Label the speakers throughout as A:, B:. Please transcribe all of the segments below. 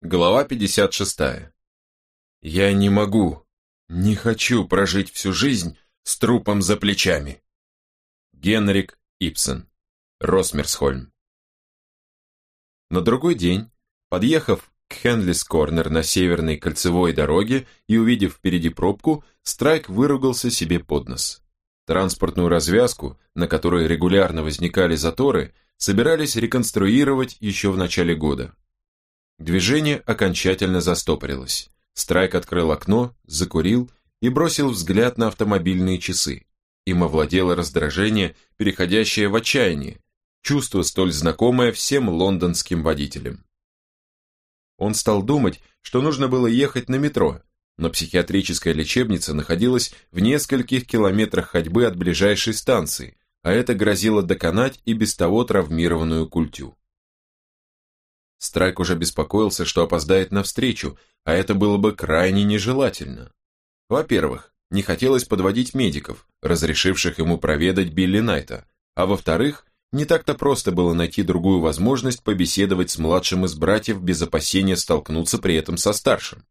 A: Глава 56. Я не могу, не хочу прожить всю жизнь с трупом за плечами. Генрик Ипсен. Росмерсхольм. На другой день, подъехав к Хенлис Корнер на северной кольцевой дороге и увидев впереди пробку, Страйк выругался себе под нос. Транспортную развязку, на которой регулярно возникали заторы, собирались реконструировать еще в начале года. Движение окончательно застопорилось. Страйк открыл окно, закурил и бросил взгляд на автомобильные часы. Им овладело раздражение, переходящее в отчаяние, чувство столь знакомое всем лондонским водителям. Он стал думать, что нужно было ехать на метро, но психиатрическая лечебница находилась в нескольких километрах ходьбы от ближайшей станции, а это грозило доконать и без того травмированную культю. Страйк уже беспокоился, что опоздает на встречу, а это было бы крайне нежелательно. Во-первых, не хотелось подводить медиков, разрешивших ему проведать Билли Найта, а во-вторых, не так-то просто было найти другую возможность побеседовать с младшим из братьев без опасения столкнуться при этом со старшим.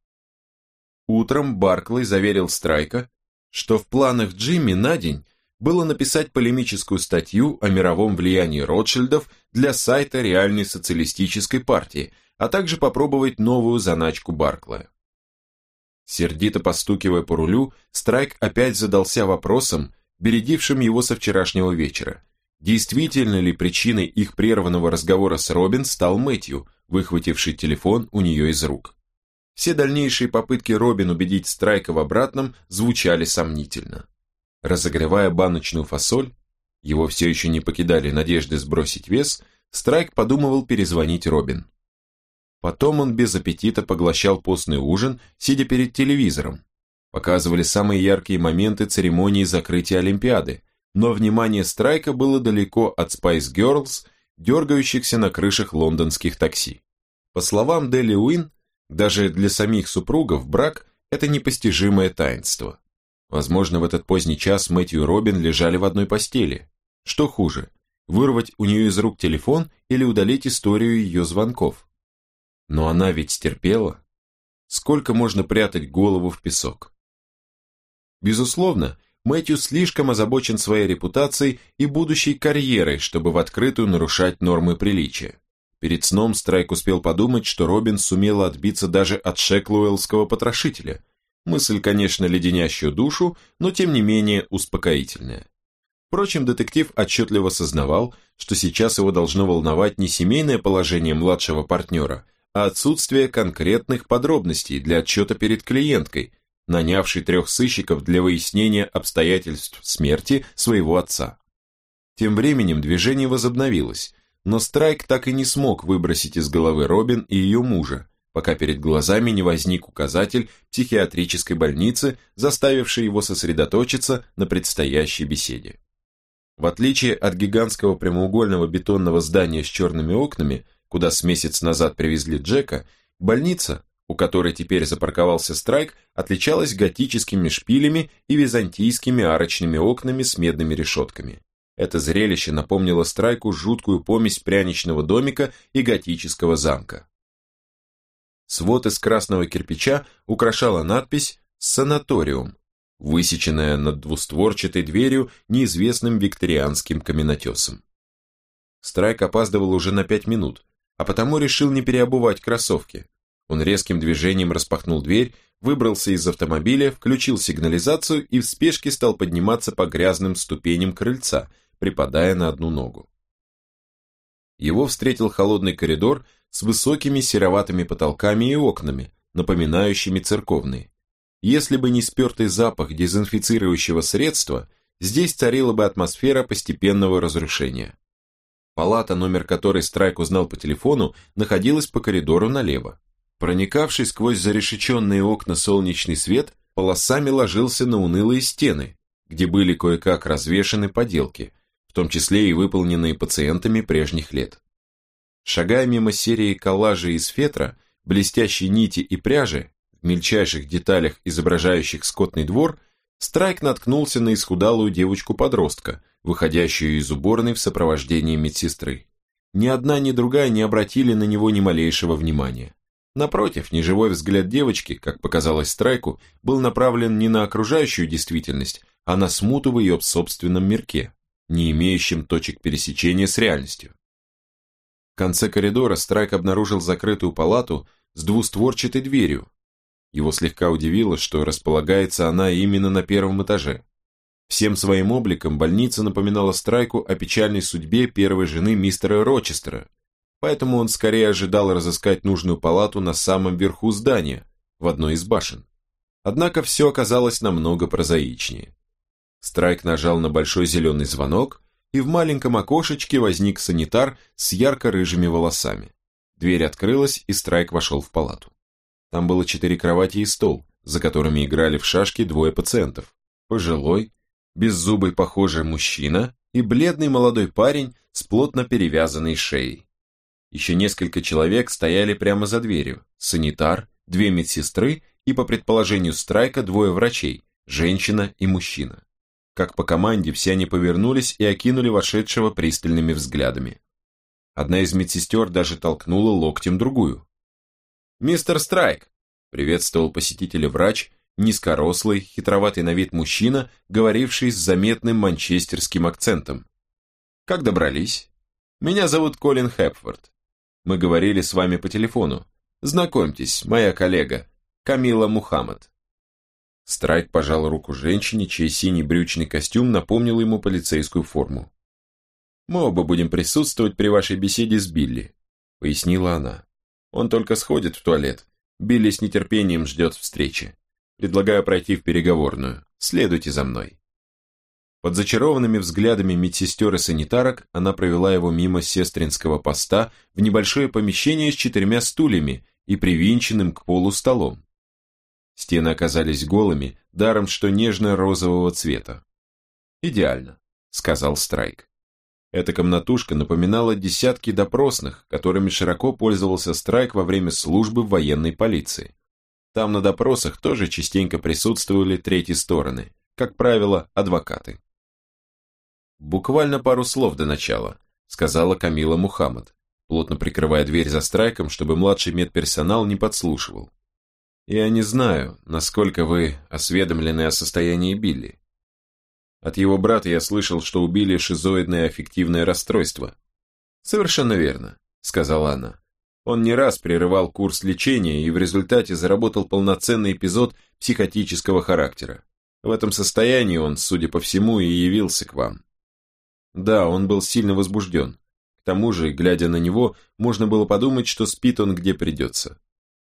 A: Утром Барклey заверил Страйка, что в планах Джимми на день было написать полемическую статью о мировом влиянии Ротшильдов для сайта реальной социалистической партии, а также попробовать новую заначку Барклая. Сердито постукивая по рулю, Страйк опять задался вопросом, бередившим его со вчерашнего вечера. Действительно ли причиной их прерванного разговора с Робин стал Мэтью, выхвативший телефон у нее из рук? Все дальнейшие попытки Робин убедить Страйка в обратном звучали сомнительно. Разогревая баночную фасоль, его все еще не покидали надежды сбросить вес, Страйк подумывал перезвонить Робин. Потом он без аппетита поглощал постный ужин, сидя перед телевизором. Показывали самые яркие моменты церемонии закрытия Олимпиады, но внимание Страйка было далеко от Spice Girls, дергающихся на крышах лондонских такси. По словам Дели Уин, даже для самих супругов брак – это непостижимое таинство. Возможно, в этот поздний час Мэтью и Робин лежали в одной постели. Что хуже, вырвать у нее из рук телефон или удалить историю ее звонков? Но она ведь стерпела. Сколько можно прятать голову в песок? Безусловно, Мэтью слишком озабочен своей репутацией и будущей карьерой, чтобы в открытую нарушать нормы приличия. Перед сном Страйк успел подумать, что Робин сумела отбиться даже от Шеклуэллского потрошителя – Мысль, конечно, леденящую душу, но тем не менее успокоительная. Впрочем, детектив отчетливо сознавал, что сейчас его должно волновать не семейное положение младшего партнера, а отсутствие конкретных подробностей для отчета перед клиенткой, нанявшей трех сыщиков для выяснения обстоятельств смерти своего отца. Тем временем движение возобновилось, но Страйк так и не смог выбросить из головы Робин и ее мужа, пока перед глазами не возник указатель психиатрической больницы, заставивший его сосредоточиться на предстоящей беседе. В отличие от гигантского прямоугольного бетонного здания с черными окнами, куда с месяц назад привезли Джека, больница, у которой теперь запарковался Страйк, отличалась готическими шпилями и византийскими арочными окнами с медными решетками. Это зрелище напомнило Страйку жуткую помесь пряничного домика и готического замка. Свод из красного кирпича украшала надпись «Санаториум», высеченная над двустворчатой дверью неизвестным викторианским каменотесом. Страйк опаздывал уже на пять минут, а потому решил не переобувать кроссовки. Он резким движением распахнул дверь, выбрался из автомобиля, включил сигнализацию и в спешке стал подниматься по грязным ступеням крыльца, припадая на одну ногу. Его встретил холодный коридор с высокими сероватыми потолками и окнами, напоминающими церковные. Если бы не спертый запах дезинфицирующего средства, здесь царила бы атмосфера постепенного разрушения. Палата, номер которой Страйк узнал по телефону, находилась по коридору налево. Проникавший сквозь зарешеченные окна солнечный свет полосами ложился на унылые стены, где были кое-как развешаны поделки, том числе и выполненные пациентами прежних лет. Шагая мимо серии коллажей из фетра, блестящей нити и пряжи, в мельчайших деталях изображающих скотный двор, Страйк наткнулся на исхудалую девочку-подростка, выходящую из уборной в сопровождении медсестры. Ни одна, ни другая не обратили на него ни малейшего внимания. Напротив, неживой взгляд девочки, как показалось Страйку, был направлен не на окружающую действительность, а на смуту в ее собственном мирке, не имеющем точек пересечения с реальностью. В конце коридора Страйк обнаружил закрытую палату с двустворчатой дверью. Его слегка удивило, что располагается она именно на первом этаже. Всем своим обликом больница напоминала Страйку о печальной судьбе первой жены мистера Рочестера, поэтому он скорее ожидал разыскать нужную палату на самом верху здания, в одной из башен. Однако все оказалось намного прозаичнее. Страйк нажал на большой зеленый звонок, и в маленьком окошечке возник санитар с ярко-рыжими волосами. Дверь открылась, и Страйк вошел в палату. Там было четыре кровати и стол, за которыми играли в шашки двое пациентов. Пожилой, беззубый похожий мужчина и бледный молодой парень с плотно перевязанной шеей. Еще несколько человек стояли прямо за дверью. Санитар, две медсестры и, по предположению Страйка, двое врачей, женщина и мужчина. Как по команде, все они повернулись и окинули вошедшего пристальными взглядами. Одна из медсестер даже толкнула локтем другую. «Мистер Страйк!» – приветствовал посетителя врач, низкорослый, хитроватый на вид мужчина, говоривший с заметным манчестерским акцентом. «Как добрались?» «Меня зовут Колин Хепфорд. Мы говорили с вами по телефону. Знакомьтесь, моя коллега, Камила Мухаммад». Страйк пожал руку женщине, чей синий брючный костюм напомнил ему полицейскую форму. «Мы оба будем присутствовать при вашей беседе с Билли», — пояснила она. «Он только сходит в туалет. Билли с нетерпением ждет встречи. Предлагаю пройти в переговорную. Следуйте за мной». Под зачарованными взглядами медсестер и санитарок она провела его мимо сестринского поста в небольшое помещение с четырьмя стульями и привинченным к полу столом. Стены оказались голыми, даром что нежно-розового цвета. «Идеально», — сказал Страйк. Эта комнатушка напоминала десятки допросных, которыми широко пользовался Страйк во время службы в военной полиции. Там на допросах тоже частенько присутствовали третьи стороны, как правило, адвокаты. «Буквально пару слов до начала», — сказала Камила Мухаммад, плотно прикрывая дверь за страйком, чтобы младший медперсонал не подслушивал. «Я не знаю, насколько вы осведомлены о состоянии Билли. От его брата я слышал, что у Билли шизоидное аффективное расстройство». «Совершенно верно», — сказала она. Он не раз прерывал курс лечения и в результате заработал полноценный эпизод психотического характера. В этом состоянии он, судя по всему, и явился к вам. Да, он был сильно возбужден. К тому же, глядя на него, можно было подумать, что спит он где придется.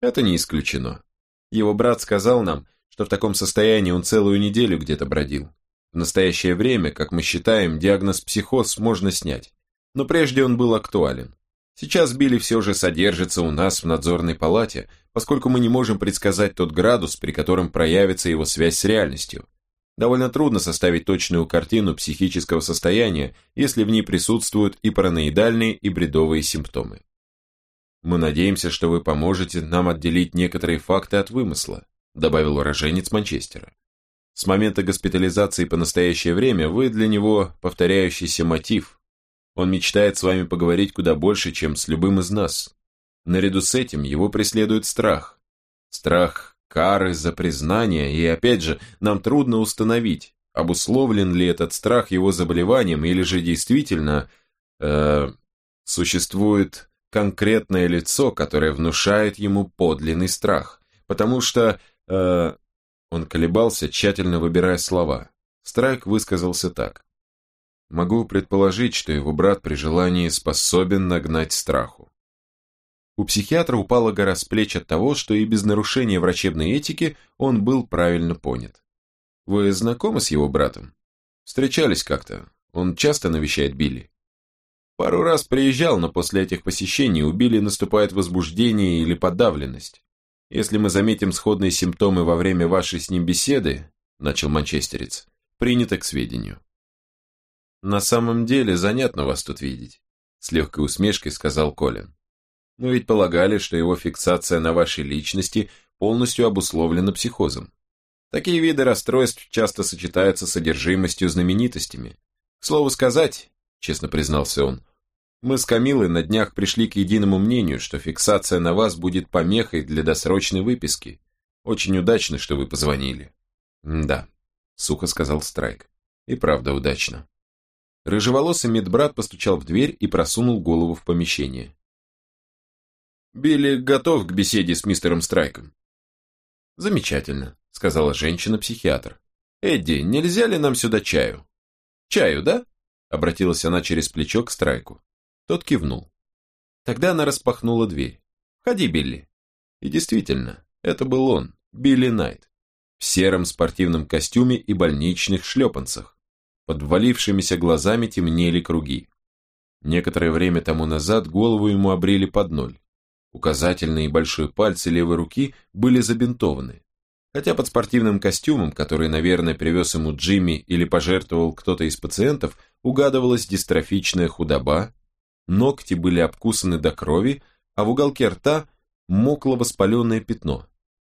A: Это не исключено. Его брат сказал нам, что в таком состоянии он целую неделю где-то бродил. В настоящее время, как мы считаем, диагноз психоз можно снять. Но прежде он был актуален. Сейчас Билли все же содержится у нас в надзорной палате, поскольку мы не можем предсказать тот градус, при котором проявится его связь с реальностью. Довольно трудно составить точную картину психического состояния, если в ней присутствуют и параноидальные, и бредовые симптомы. «Мы надеемся, что вы поможете нам отделить некоторые факты от вымысла», добавил уроженец Манчестера. «С момента госпитализации по настоящее время вы для него повторяющийся мотив. Он мечтает с вами поговорить куда больше, чем с любым из нас. Наряду с этим его преследует страх. Страх кары за признание, и опять же, нам трудно установить, обусловлен ли этот страх его заболеванием, или же действительно э, существует конкретное лицо, которое внушает ему подлинный страх. Потому что... Э, он колебался, тщательно выбирая слова. Страйк высказался так. Могу предположить, что его брат при желании способен нагнать страху. У психиатра упала гора с плеч от того, что и без нарушения врачебной этики он был правильно понят. Вы знакомы с его братом? Встречались как-то. Он часто навещает Билли. Пару раз приезжал, но после этих посещений у Билли наступает возбуждение или подавленность. Если мы заметим сходные симптомы во время вашей с ним беседы, начал манчестерец, принято к сведению. На самом деле занятно вас тут видеть, с легкой усмешкой сказал Колин. Мы ведь полагали, что его фиксация на вашей личности полностью обусловлена психозом. Такие виды расстройств часто сочетаются с содержимостью знаменитостями. К слову сказать, честно признался он, Мы с Камилой на днях пришли к единому мнению, что фиксация на вас будет помехой для досрочной выписки. Очень удачно, что вы позвонили. Да, сухо сказал Страйк. И правда удачно. Рыжеволосый медбрат постучал в дверь и просунул голову в помещение. Билли готов к беседе с мистером Страйком. Замечательно, сказала женщина-психиатр. Эдди, нельзя ли нам сюда чаю? Чаю, да? Обратилась она через плечо к Страйку. Тот кивнул. Тогда она распахнула дверь. «Входи, Билли». И действительно, это был он, Билли Найт, в сером спортивном костюме и больничных шлепанцах. Под ввалившимися глазами темнели круги. Некоторое время тому назад голову ему обрели под ноль. Указательные и большой пальцы левой руки были забинтованы. Хотя под спортивным костюмом, который, наверное, привез ему Джимми или пожертвовал кто-то из пациентов, угадывалась дистрофичная худоба, ногти были обкусаны до крови, а в уголке рта мокло воспаленное пятно.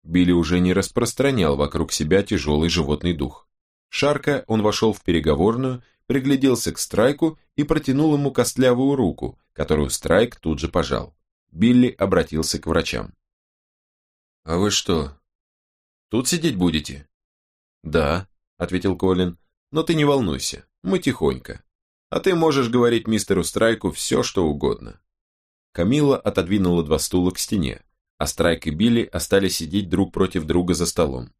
A: Билли уже не распространял вокруг себя тяжелый животный дух. Шарка он вошел в переговорную, пригляделся к Страйку и протянул ему костлявую руку, которую Страйк тут же пожал. Билли обратился к врачам. «А вы что, тут сидеть будете?» «Да», — ответил Колин, — «но ты не волнуйся, мы тихонько а ты можешь говорить мистеру Страйку все, что угодно». Камила отодвинула два стула к стене, а Страйк и Билли остались сидеть друг против друга за столом.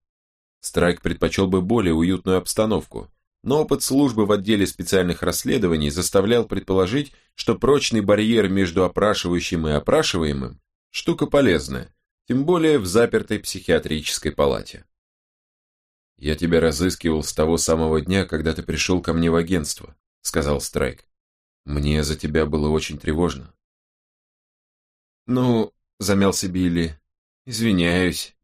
A: Страйк предпочел бы более уютную обстановку, но опыт службы в отделе специальных расследований заставлял предположить, что прочный барьер между опрашивающим и опрашиваемым – штука полезная, тем более в запертой психиатрической палате. «Я тебя разыскивал с того самого дня, когда ты пришел ко мне в агентство», сказал Страйк. Мне за тебя было очень тревожно. Ну, замялся Билли, извиняюсь.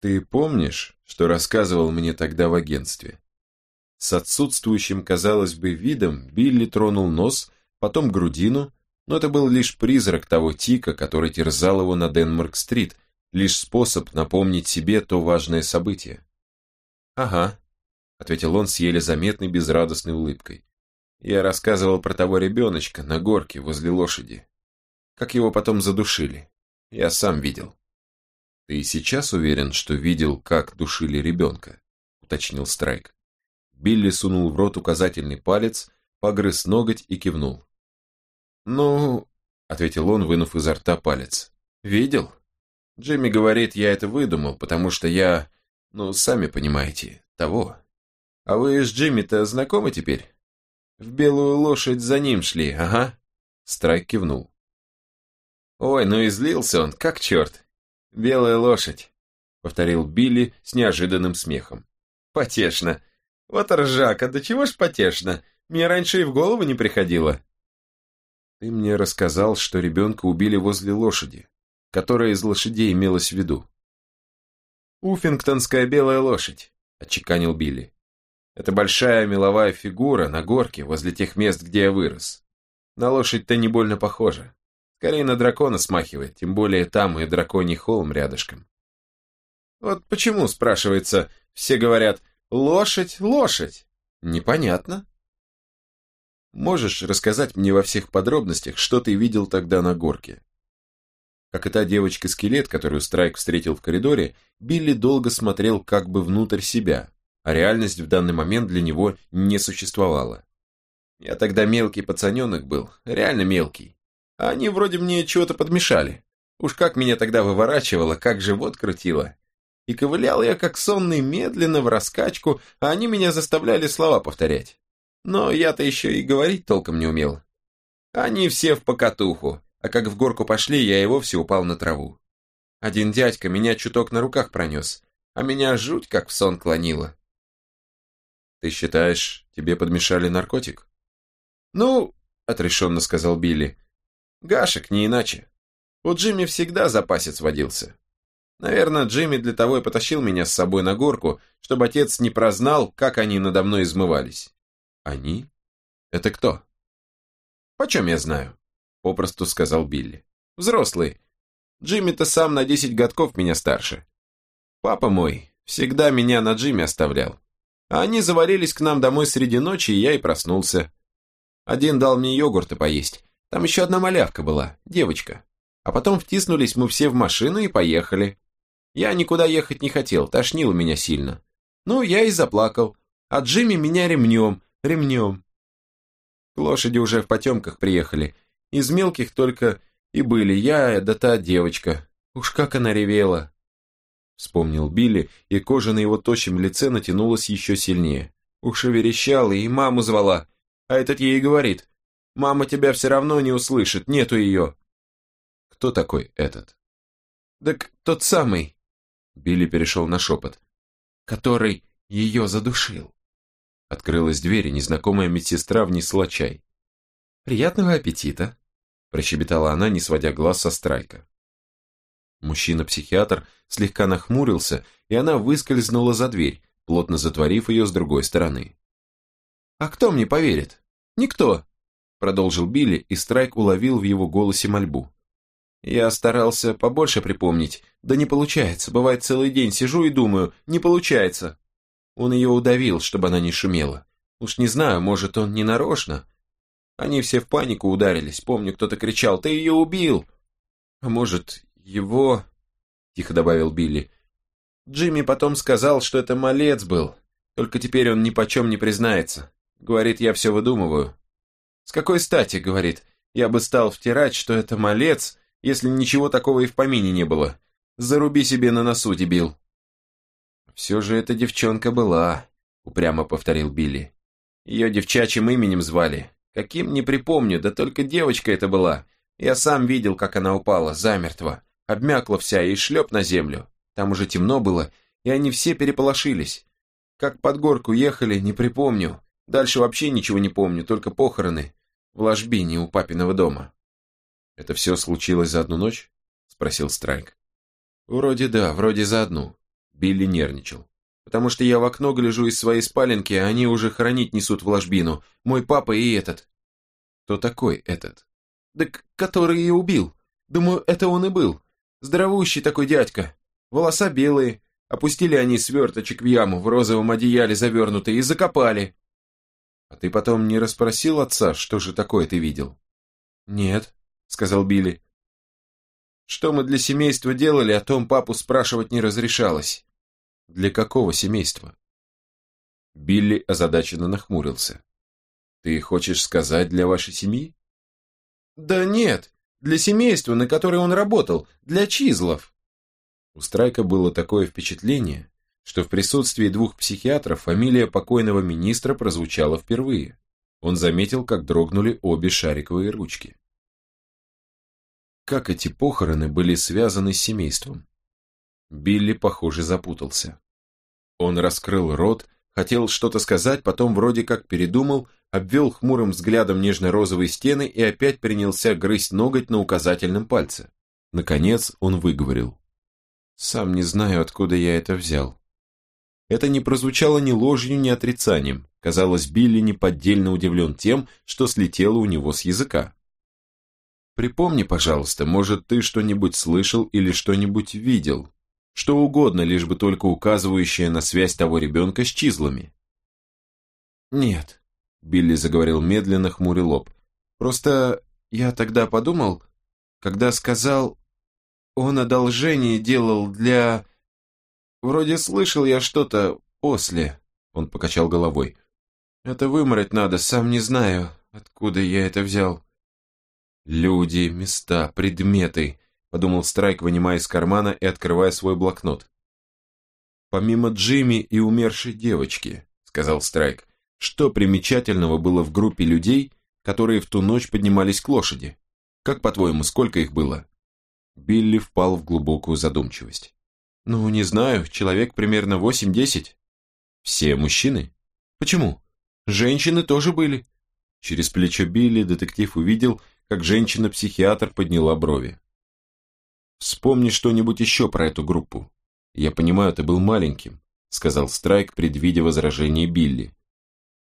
A: Ты помнишь, что рассказывал мне тогда в агентстве? С отсутствующим, казалось бы, видом Билли тронул нос, потом грудину, но это был лишь призрак того тика, который терзал его на Денмарк-стрит, лишь способ напомнить себе то важное событие. Ага, ответил он с еле заметной безрадостной улыбкой. Я рассказывал про того ребеночка на горке возле лошади. Как его потом задушили. Я сам видел. Ты сейчас уверен, что видел, как душили ребенка? Уточнил Страйк. Билли сунул в рот указательный палец, погрыз ноготь и кивнул. «Ну...» — ответил он, вынув изо рта палец. «Видел? Джимми говорит, я это выдумал, потому что я... Ну, сами понимаете, того. А вы с Джимми-то знакомы теперь? В белую лошадь за ним шли, ага. Страйк кивнул. Ой, ну и злился он, как черт. Белая лошадь, повторил Билли с неожиданным смехом. Потешно. Вот ржака, да чего ж потешно. Мне раньше и в голову не приходило. Ты мне рассказал, что ребенка убили возле лошади, которая из лошадей имелась в виду. Уффингтонская белая лошадь, отчеканил Билли. Это большая меловая фигура на горке возле тех мест, где я вырос. На лошадь-то не больно похожа. Скорее на дракона смахивает, тем более там и драконий холм рядышком. Вот почему, спрашивается, все говорят «лошадь, лошадь»? Непонятно. Можешь рассказать мне во всех подробностях, что ты видел тогда на горке? Как и та девочка-скелет, которую Страйк встретил в коридоре, Билли долго смотрел как бы внутрь себя, а реальность в данный момент для него не существовала. Я тогда мелкий пацаненок был, реально мелкий. А они вроде мне чего-то подмешали. Уж как меня тогда выворачивало, как живот крутило. И ковылял я как сонный медленно в раскачку, а они меня заставляли слова повторять. Но я-то еще и говорить толком не умел. Они все в покатуху, а как в горку пошли, я и вовсе упал на траву. Один дядька меня чуток на руках пронес, а меня жуть как в сон клонило. Ты считаешь, тебе подмешали наркотик? Ну, отрешенно сказал Билли. Гашек, не иначе. У Джимми всегда запасец водился. Наверное, Джимми для того и потащил меня с собой на горку, чтобы отец не прознал, как они надо мной измывались. Они? Это кто? Почем я знаю? Попросту сказал Билли. Взрослый. Джимми-то сам на десять годков меня старше. Папа мой всегда меня на Джимми оставлял. Они завалились к нам домой среди ночи, и я и проснулся. Один дал мне йогурта поесть. Там еще одна малявка была, девочка. А потом втиснулись мы все в машину и поехали. Я никуда ехать не хотел, тошнило меня сильно. Ну, я и заплакал. А Джимми меня ремнем, ремнем. Лошади уже в потемках приехали. Из мелких только и были я да та девочка. Уж как она ревела. Вспомнил Билли, и кожа на его тощем лице натянулась еще сильнее. Уж и верещала, и маму звала. А этот ей говорит, «Мама тебя все равно не услышит, нету ее». Кто такой этот? Так тот самый. Билли перешел на шепот. Который ее задушил. Открылась дверь, и незнакомая медсестра внесла чай. «Приятного аппетита!» прощебетала она, не сводя глаз со страйка. Мужчина-психиатр слегка нахмурился, и она выскользнула за дверь, плотно затворив ее с другой стороны. «А кто мне поверит? Никто!» продолжил Билли, и Страйк уловил в его голосе мольбу. «Я старался побольше припомнить, да не получается, бывает целый день сижу и думаю, не получается». Он ее удавил, чтобы она не шумела. Уж не знаю, может, он не нарочно. Они все в панику ударились, помню, кто-то кричал «Ты ее убил!» «А может, его...» — тихо добавил Билли. Джимми потом сказал, что это малец был, только теперь он ни почем не признается. Говорит, я все выдумываю. С какой стати, говорит, я бы стал втирать, что это малец, если ничего такого и в помине не было. Заруби себе на носу, дебил. Все же эта девчонка была, упрямо повторил Билли. Ее девчачьим именем звали. Каким не припомню, да только девочка это была. Я сам видел, как она упала, замертво. Обмякла вся и шлеп на землю. Там уже темно было, и они все переполошились. Как под горку ехали, не припомню. Дальше вообще ничего не помню, только похороны. В ложбине у папиного дома. «Это все случилось за одну ночь?» – спросил Страйк. «Вроде да, вроде за одну». Билли нервничал. «Потому что я в окно гляжу из своей спаленки, а они уже хранить несут в ложбину. Мой папа и этот». «Кто такой этот?» «Да который ее убил. Думаю, это он и был. Здоровущий такой дядька. Волоса белые. Опустили они сверточек в яму в розовом одеяле завернутый и закопали. «А ты потом не расспросил отца, что же такое ты видел?» «Нет», — сказал Билли. «Что мы для семейства делали, о том папу спрашивать не разрешалось». «Для какого семейства?» Билли озадаченно нахмурился. «Ты хочешь сказать для вашей семьи?» «Да нет, для семейства, на которое он работал, для Чизлов». У Страйка было такое впечатление, что в присутствии двух психиатров фамилия покойного министра прозвучала впервые. Он заметил, как дрогнули обе шариковые ручки. Как эти похороны были связаны с семейством? Билли, похоже, запутался. Он раскрыл рот, хотел что-то сказать, потом вроде как передумал, обвел хмурым взглядом нежно-розовые стены и опять принялся грызть ноготь на указательном пальце. Наконец он выговорил. «Сам не знаю, откуда я это взял. Это не прозвучало ни ложью, ни отрицанием. Казалось, Билли неподдельно удивлен тем, что слетело у него с языка. «Припомни, пожалуйста, может, ты что-нибудь слышал или что-нибудь видел? Что угодно, лишь бы только указывающее на связь того ребенка с чизлами». «Нет», — Билли заговорил медленно, хмуря лоб. «Просто я тогда подумал, когда сказал, он одолжение делал для... Вроде слышал я что-то после. Он покачал головой. Это вымороть надо, сам не знаю, откуда я это взял. Люди, места, предметы, подумал Страйк, вынимая из кармана и открывая свой блокнот. Помимо Джимми и умершей девочки, сказал Страйк, что примечательного было в группе людей, которые в ту ночь поднимались к лошади? Как, по-твоему, сколько их было? Билли впал в глубокую задумчивость. Ну, не знаю, человек примерно восемь-десять. Все мужчины? Почему? Женщины тоже были. Через плечо Билли детектив увидел, как женщина-психиатр подняла брови. Вспомни что-нибудь еще про эту группу. Я понимаю, ты был маленьким, сказал Страйк, предвидя возражение Билли.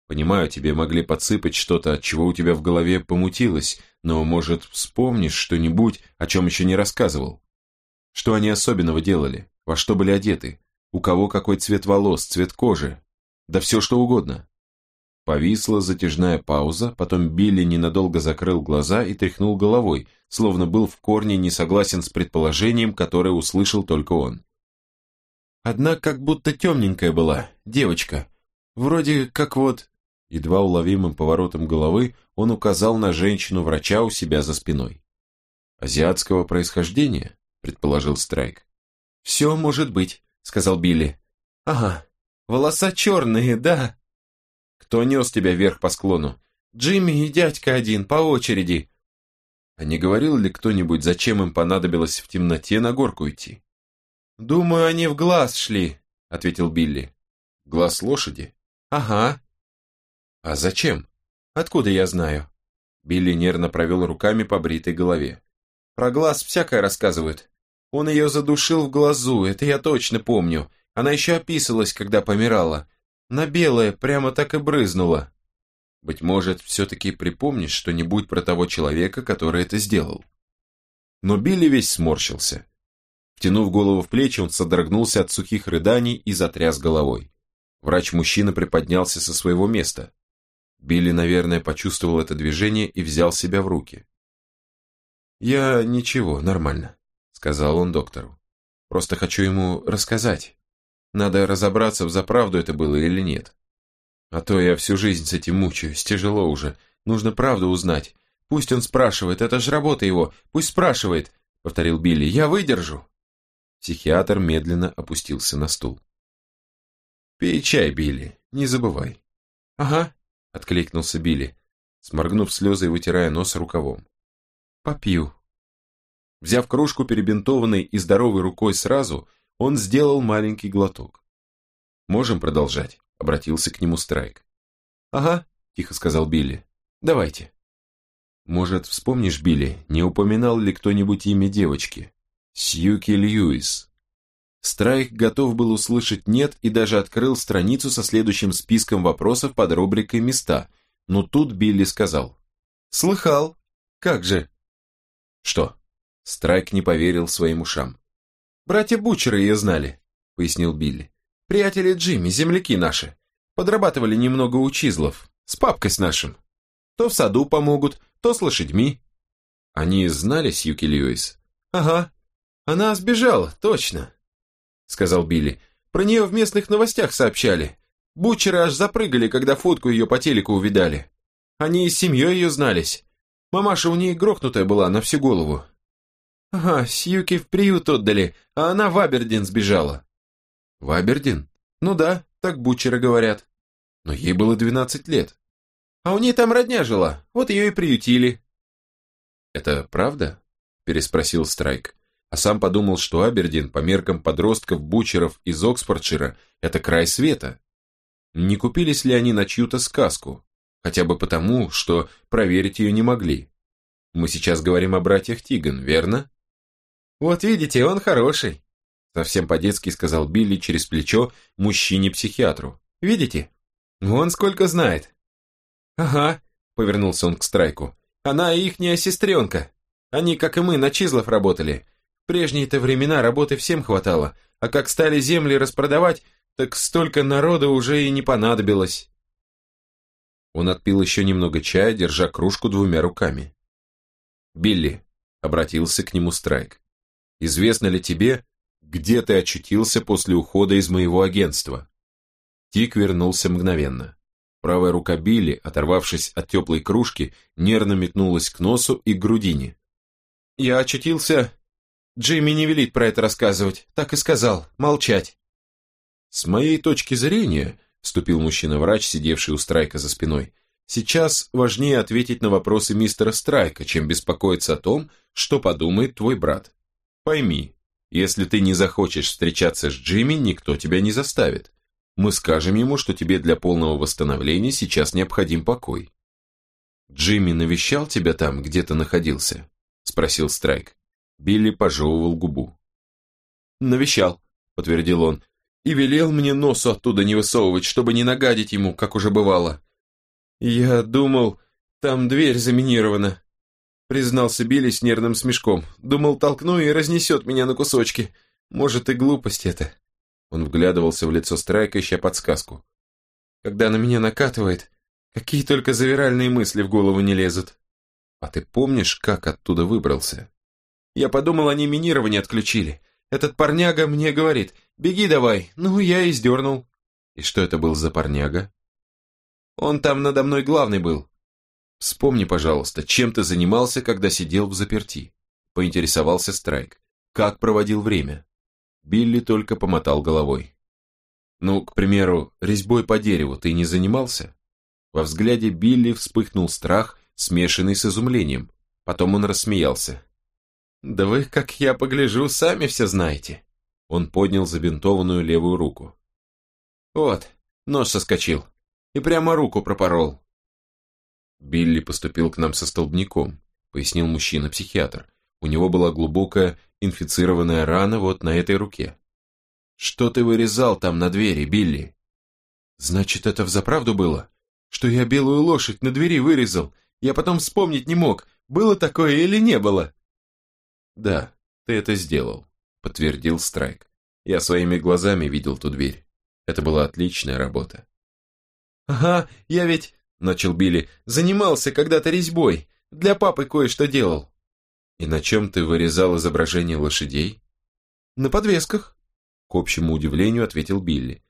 A: Понимаю, тебе могли подсыпать что-то, от чего у тебя в голове помутилось, но, может, вспомнишь что-нибудь, о чем еще не рассказывал? Что они особенного делали? Во что были одеты? У кого какой цвет волос, цвет кожи? Да все что угодно. Повисла затяжная пауза, потом Билли ненадолго закрыл глаза и тряхнул головой, словно был в корне не согласен с предположением, которое услышал только он. Одна как будто темненькая была, девочка. Вроде как вот... Едва уловимым поворотом головы он указал на женщину-врача у себя за спиной. «Азиатского происхождения?» – предположил Страйк. «Все может быть», – сказал Билли. «Ага, волоса черные, да», кто нес тебя вверх по склону? Джимми и дядька один, по очереди. А не говорил ли кто-нибудь, зачем им понадобилось в темноте на горку идти? Думаю, они в глаз шли, ответил Билли. Глаз лошади? Ага. А зачем? Откуда я знаю? Билли нервно провел руками по бритой голове. Про глаз всякое рассказывают. Он ее задушил в глазу, это я точно помню. Она еще описалась, когда помирала. На белое прямо так и брызнуло. Быть может, все-таки припомнишь что-нибудь про того человека, который это сделал. Но Билли весь сморщился. Втянув голову в плечи, он содрогнулся от сухих рыданий и затряс головой. Врач-мужчина приподнялся со своего места. Билли, наверное, почувствовал это движение и взял себя в руки. «Я ничего, нормально», — сказал он доктору. «Просто хочу ему рассказать. Надо разобраться, в заправду это было или нет. А то я всю жизнь с этим мучаюсь, тяжело уже. Нужно правду узнать. Пусть он спрашивает, это же работа его. Пусть спрашивает, повторил Билли. Я выдержу. Психиатр медленно опустился на стул. «Пей чай, Билли, не забывай». «Ага», — откликнулся Билли, сморгнув слезы и вытирая нос рукавом. «Попью». Взяв кружку, перебинтованной и здоровой рукой сразу, он сделал маленький глоток. «Можем продолжать?» — обратился к нему Страйк. «Ага», — тихо сказал Билли. «Давайте». «Может, вспомнишь, Билли, не упоминал ли кто-нибудь имя девочки? Сьюки Льюис». Страйк готов был услышать «нет» и даже открыл страницу со следующим списком вопросов под рубрикой «Места», но тут Билли сказал. «Слыхал. Как же?» «Что?» Страйк не поверил своим ушам. «Братья Бучеры ее знали», — пояснил Билли. «Приятели Джимми, земляки наши. Подрабатывали немного у Чизлов, с папкой с нашим. То в саду помогут, то с лошадьми». «Они знали Сьюки Льюис?» «Ага. Она сбежала, точно», — сказал Билли. «Про нее в местных новостях сообщали. Бучеры аж запрыгали, когда фотку ее по телеку увидали. Они и с семьей ее знались. Мамаша у ней грохнутая была на всю голову. «Ага, Сьюки в приют отдали, а она в Абердин сбежала». «В Абердин? Ну да, так бучеры говорят. Но ей было двенадцать лет. А у ней там родня жила, вот ее и приютили». «Это правда?» – переспросил Страйк. А сам подумал, что Абердин по меркам подростков бучеров из Оксфордшира – это край света. Не купились ли они на чью-то сказку? Хотя бы потому, что проверить ее не могли. Мы сейчас говорим о братьях Тиган, верно? «Вот видите, он хороший», — совсем по-детски сказал Билли через плечо мужчине-психиатру. «Видите? Вон сколько знает». «Ага», — повернулся он к Страйку. «Она ихняя сестренка. Они, как и мы, на Чизлов работали. В прежние-то времена работы всем хватало, а как стали земли распродавать, так столько народа уже и не понадобилось». Он отпил еще немного чая, держа кружку двумя руками. «Билли», — обратился к нему Страйк, Известно ли тебе, где ты очутился после ухода из моего агентства?» Тик вернулся мгновенно. Правая рука Билли, оторвавшись от теплой кружки, нервно метнулась к носу и к грудине. «Я очутился...» Джимми не велит про это рассказывать, так и сказал, молчать. «С моей точки зрения», — вступил мужчина-врач, сидевший у Страйка за спиной, «сейчас важнее ответить на вопросы мистера Страйка, чем беспокоиться о том, что подумает твой брат. Пойми, если ты не захочешь встречаться с Джимми, никто тебя не заставит. Мы скажем ему, что тебе для полного восстановления сейчас необходим покой. Джимми навещал тебя там, где ты находился? Спросил Страйк. Билли пожевывал губу. Навещал, подтвердил он, и велел мне носу оттуда не высовывать, чтобы не нагадить ему, как уже бывало. Я думал, там дверь заминирована признался Билли с нервным смешком. Думал, толкну и разнесет меня на кусочки. Может, и глупость это. Он вглядывался в лицо Страйка, ища подсказку. Когда на меня накатывает,
B: Какие только завиральные мысли в голову не лезут.
A: А ты помнишь, как оттуда выбрался?
B: Я подумал, они минирование отключили. Этот парняга мне говорит, беги давай. Ну, я и сдернул.
A: И что это был за парняга?
B: Он там надо мной главный был.
A: Вспомни, пожалуйста, чем ты занимался, когда сидел в заперти? Поинтересовался Страйк. Как проводил время? Билли только помотал головой. Ну, к примеру, резьбой по дереву ты не занимался? Во взгляде Билли вспыхнул страх, смешанный с изумлением. Потом он рассмеялся.
B: «Да вы, как я погляжу, сами все знаете».
A: Он поднял забинтованную левую руку.
B: «Вот, нож соскочил. И прямо руку пропорол».
A: «Билли поступил к нам со столбняком», — пояснил мужчина-психиатр. «У него была глубокая инфицированная рана вот на этой руке». «Что ты вырезал там на двери, Билли?»
B: «Значит, это взаправду было? Что я белую лошадь на двери вырезал? Я потом вспомнить не мог, было такое или не было?»
A: «Да, ты это сделал», — подтвердил Страйк. «Я своими глазами видел ту дверь. Это была отличная работа».
B: «Ага, я ведь...» — начал Билли. «Занимался когда-то резьбой. Для папы кое-что делал».
A: «И на чем ты вырезал изображение лошадей?»
B: «На подвесках», —
A: к общему удивлению ответил Билли.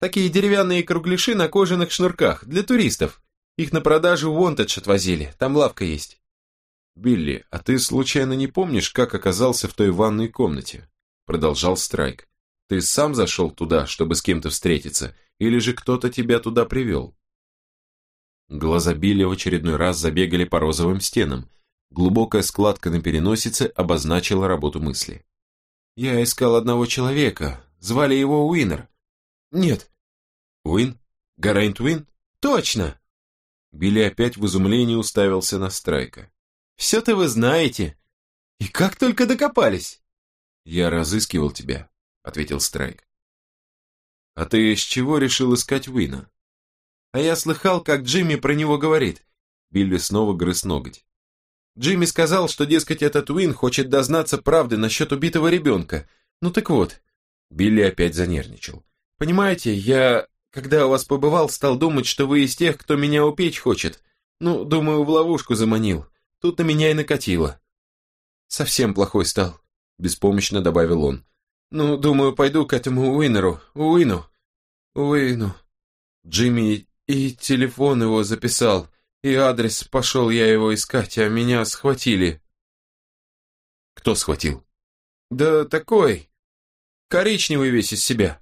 B: «Такие деревянные кругляши на кожаных шнурках, для туристов. Их на продажу в Вонтедж отвозили, там лавка есть».
A: «Билли, а ты случайно не помнишь, как оказался в той ванной комнате?» Продолжал Страйк. «Ты сам зашел туда, чтобы с кем-то встретиться, или же кто-то тебя туда привел?» Глаза Билли в очередной раз забегали по розовым стенам. Глубокая складка на переносице обозначила работу мысли.
B: «Я искал одного человека. Звали его Уинер». «Нет».
A: «Уин? Гарайнт Уин?»
B: «Точно!»
A: Билли опять в изумлении уставился на Страйка.
B: Все-то вы знаете. И как только докопались.
A: Я разыскивал тебя, ответил Страйк. А ты с чего решил искать Уина?
B: А я слыхал, как Джимми про него говорит.
A: Билли снова грыз ноготь.
B: Джимми сказал, что, дескать, этот Уин хочет дознаться правды насчет убитого ребенка. Ну так вот.
A: Билли опять занервничал.
B: Понимаете, я, когда у вас побывал, стал думать, что вы из тех, кто меня упечь хочет. Ну, думаю, в ловушку заманил. Тут на меня и накатило. Совсем плохой стал, беспомощно добавил он. Ну, думаю, пойду к этому Уинеру, Уину, Уину. Джимми и телефон его записал, и адрес, пошел я его искать, а меня схватили.
A: Кто схватил?
B: Да такой, коричневый весь из себя,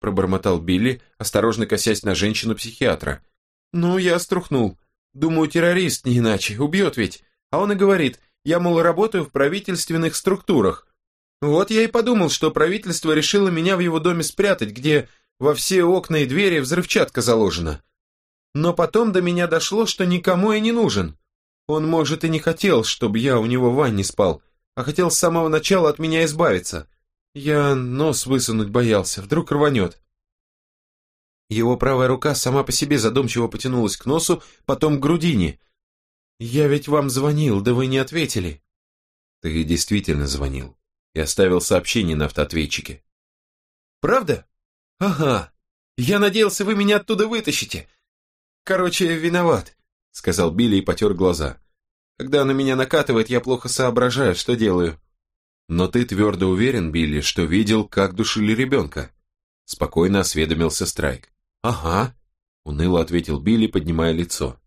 B: пробормотал Билли, осторожно косясь на женщину-психиатра. Ну, я струхнул. Думаю, террорист не иначе, убьет ведь. А он и говорит, я, мол, работаю в правительственных структурах. Вот я и подумал, что правительство решило меня в его доме спрятать, где во все окна и двери взрывчатка заложена. Но потом до меня дошло, что никому я не нужен. Он, может, и не хотел, чтобы я у него в ванне спал, а хотел с самого начала от меня избавиться. Я нос высунуть боялся, вдруг рванет. Его правая рука сама по себе задумчиво потянулась к носу, потом к грудине. «Я ведь вам звонил, да вы не ответили».
A: «Ты действительно звонил и оставил сообщение на автоответчике».
B: «Правда? Ага. Я надеялся, вы меня оттуда вытащите. Короче, виноват», — сказал Билли и потер глаза. «Когда на меня накатывает, я плохо соображаю, что делаю».
A: «Но ты твердо уверен, Билли, что видел, как душили ребенка?» Спокойно осведомился Страйк.
B: «Ага», — уныло ответил Билли, поднимая лицо.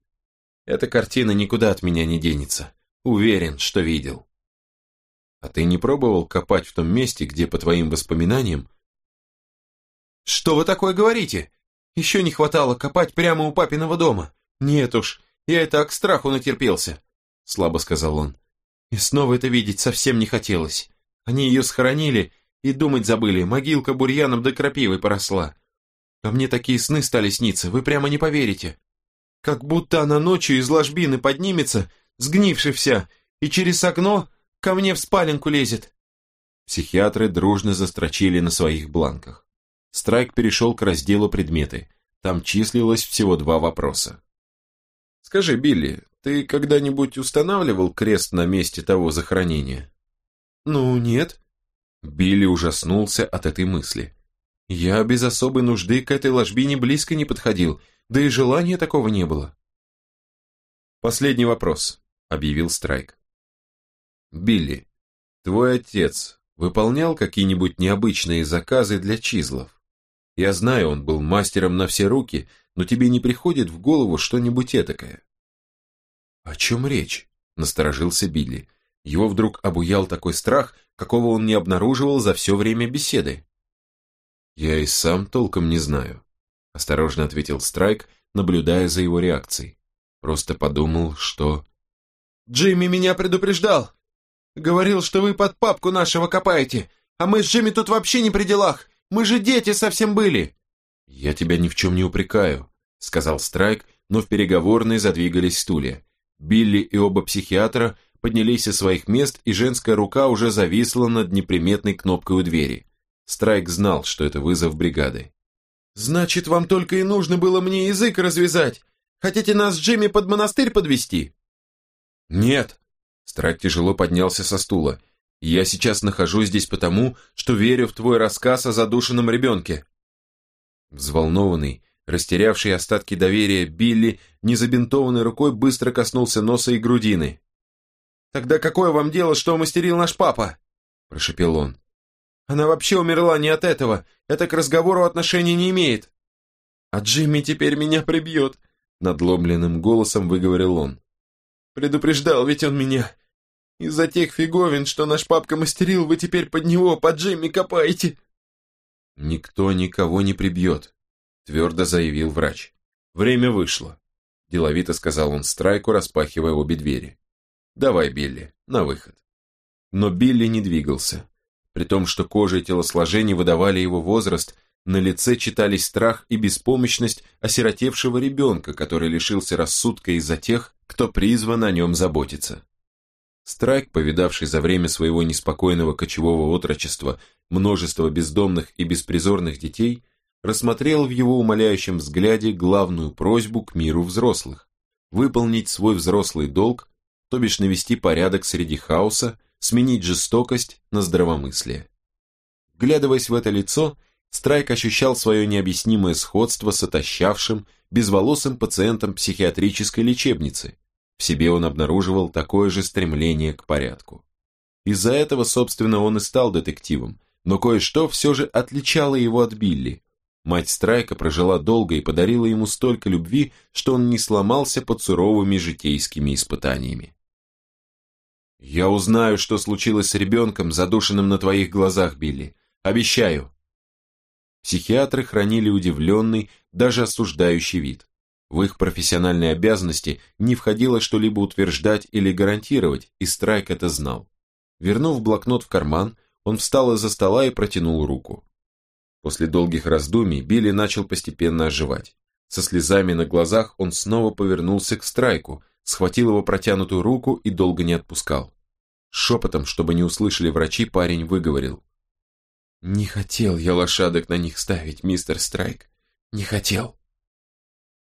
B: «Эта картина никуда от меня не денется. Уверен, что видел».
A: «А ты не пробовал копать в том месте, где, по твоим воспоминаниям...»
B: «Что вы такое говорите? Еще не хватало копать прямо у папиного дома. Нет уж, я и так страху натерпелся», — слабо сказал он. «И снова это видеть совсем не хотелось. Они ее схоронили и думать забыли, могилка бурьяном да крапивой поросла. А мне такие сны стали сниться, вы прямо не поверите. Как будто она ночью из ложбины поднимется, сгнившая вся, и через окно ко мне в спаленку лезет.
A: Психиатры дружно застрочили на своих бланках. Страйк перешел к разделу предметы. Там числилось всего два вопроса.
B: «Скажи, Билли, ты когда-нибудь устанавливал крест на месте того захоронения?» «Ну, нет».
A: Билли ужаснулся от этой мысли.
B: Я без особой нужды к этой ложбине близко не подходил, да и желания такого не было.
A: «Последний вопрос», — объявил Страйк. «Билли, твой отец выполнял какие-нибудь необычные заказы для чизлов? Я знаю, он был мастером на все руки, но тебе не приходит в голову что-нибудь этакое?» «О чем речь?» — насторожился Билли. Его вдруг обуял такой страх, какого он не обнаруживал за все время беседы. «Я и сам толком не знаю», — осторожно ответил Страйк, наблюдая за его реакцией. Просто подумал, что...
B: «Джимми меня предупреждал! Говорил, что вы под папку нашего копаете, а мы с Джимми тут вообще не при делах! Мы же дети совсем были!»
A: «Я тебя ни в чем не упрекаю», — сказал Страйк, но в переговорной задвигались стулья. Билли и оба психиатра поднялись со своих мест, и женская рука уже зависла над неприметной кнопкой у двери. Страйк знал, что это вызов бригады.
B: «Значит, вам только и нужно было мне язык развязать. Хотите нас с Джимми под монастырь подвести?
A: «Нет!» Страйк тяжело поднялся со стула. «Я сейчас нахожусь здесь потому, что верю в твой рассказ о задушенном ребенке». Взволнованный, растерявший остатки доверия Билли, незабинтованной рукой быстро коснулся носа и грудины.
B: «Тогда какое вам дело, что мастерил наш папа?» – прошепел он. «Она вообще умерла не от этого, это к разговору отношения не имеет. А Джимми теперь меня прибьет», – надломленным голосом выговорил он. «Предупреждал ведь он меня. Из-за тех фиговин, что наш папка мастерил, вы теперь под него, под Джимми копаете».
A: «Никто никого не прибьет», – твердо заявил врач. «Время вышло», – деловито сказал он Страйку, распахивая обе двери. «Давай, Билли, на выход». Но Билли не двигался. При том, что кожа и телосложение выдавали его возраст, на лице читались страх и беспомощность осиротевшего ребенка, который лишился рассудка из-за тех, кто призван о нем заботиться. Страйк, повидавший за время своего неспокойного кочевого отрочества множество бездомных и беспризорных детей, рассмотрел в его умоляющем взгляде главную просьбу к миру взрослых – выполнить свой взрослый долг то бишь навести порядок среди хаоса, сменить жестокость на здравомыслие. Глядываясь в это лицо, Страйк ощущал свое необъяснимое сходство с отощавшим, безволосым пациентом психиатрической лечебницы. В себе он обнаруживал такое же стремление к порядку. Из-за этого, собственно, он и стал детективом, но кое-что все же отличало его от Билли. Мать Страйка прожила долго и подарила ему столько любви, что он не сломался под суровыми житейскими испытаниями. «Я узнаю, что случилось с ребенком, задушенным на твоих глазах, Билли. Обещаю». Психиатры хранили удивленный, даже осуждающий вид. В их профессиональные обязанности не входило что-либо утверждать или гарантировать, и Страйк это знал. Вернув блокнот в карман, он встал из-за стола и протянул руку. После долгих раздумий Билли начал постепенно оживать. Со слезами на глазах он снова повернулся к Страйку, схватил его протянутую руку и долго не отпускал. Шепотом, чтобы не услышали врачи, парень выговорил. «Не хотел я лошадок на них ставить, мистер Страйк. Не хотел».